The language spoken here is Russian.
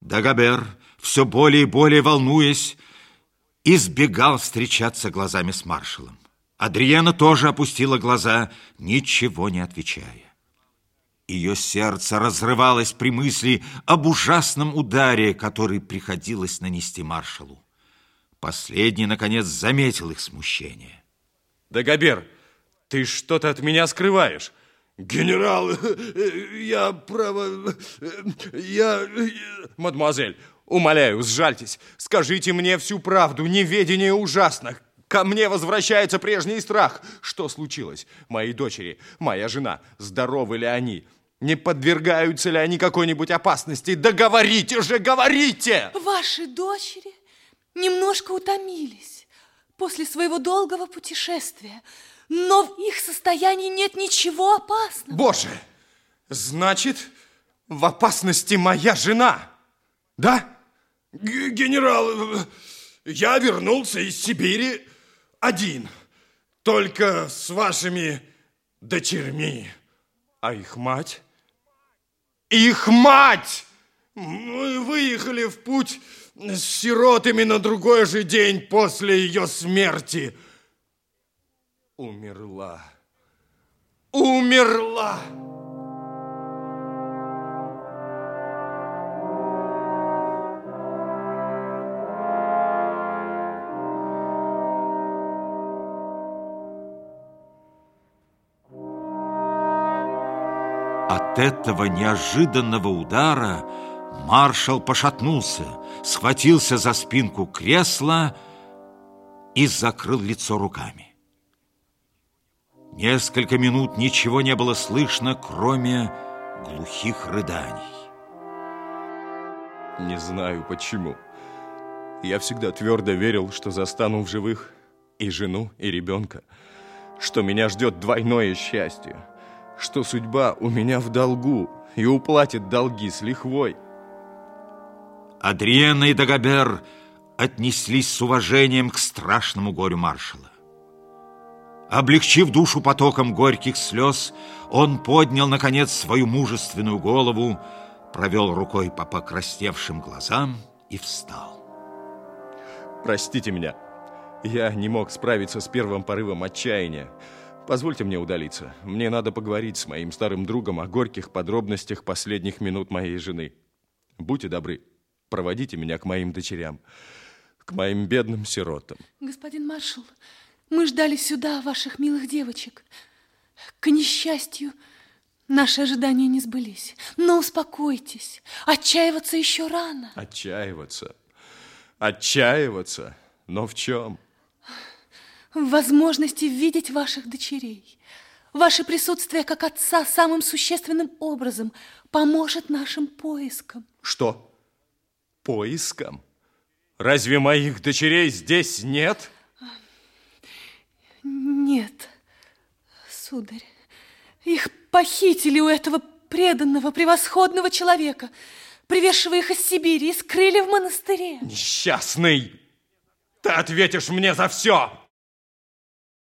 Дагобер, все более и более волнуясь, избегал встречаться глазами с маршалом. Адриена тоже опустила глаза, ничего не отвечая. Ее сердце разрывалось при мысли об ужасном ударе, который приходилось нанести маршалу. Последний, наконец, заметил их смущение. Дагобер, ты что-то от меня скрываешь. Генерал, я, право, я... Мадемуазель, умоляю, сжальтесь. Скажите мне всю правду, неведение ужасно. Ко мне возвращается прежний страх. Что случилось? Мои дочери, моя жена, здоровы ли они? Не подвергаются ли они какой-нибудь опасности? Да говорите же, говорите! Ваши дочери немножко утомились после своего долгого путешествия, но в их состоянии нет ничего опасного. Боже, значит, в опасности моя жена, да? Г генерал, я вернулся из Сибири один, только с вашими дочерьми. А их мать? Их мать! Мы выехали в путь с сиротами на другой же день после ее смерти. Умерла. Умерла! От этого неожиданного удара маршал пошатнулся, схватился за спинку кресла и закрыл лицо руками. Несколько минут ничего не было слышно, кроме глухих рыданий. Не знаю почему. Я всегда твердо верил, что застану в живых и жену, и ребенка, что меня ждет двойное счастье – что судьба у меня в долгу и уплатит долги с лихвой. Адриена и Дагобер отнеслись с уважением к страшному горю маршала. Облегчив душу потоком горьких слез, он поднял, наконец, свою мужественную голову, провел рукой по покрасневшим глазам и встал. Простите меня, я не мог справиться с первым порывом отчаяния. Позвольте мне удалиться. Мне надо поговорить с моим старым другом о горьких подробностях последних минут моей жены. Будьте добры, проводите меня к моим дочерям, к моим бедным сиротам. Господин маршал, мы ждали сюда ваших милых девочек. К несчастью, наши ожидания не сбылись. Но успокойтесь, отчаиваться еще рано. Отчаиваться? Отчаиваться? Но в чем? в возможности видеть ваших дочерей. Ваше присутствие как отца самым существенным образом поможет нашим поискам. Что? Поискам? Разве моих дочерей здесь нет? Нет, сударь. Их похитили у этого преданного, превосходного человека, привезшего их из Сибири и скрыли в монастыре. Несчастный! Ты ответишь мне за все!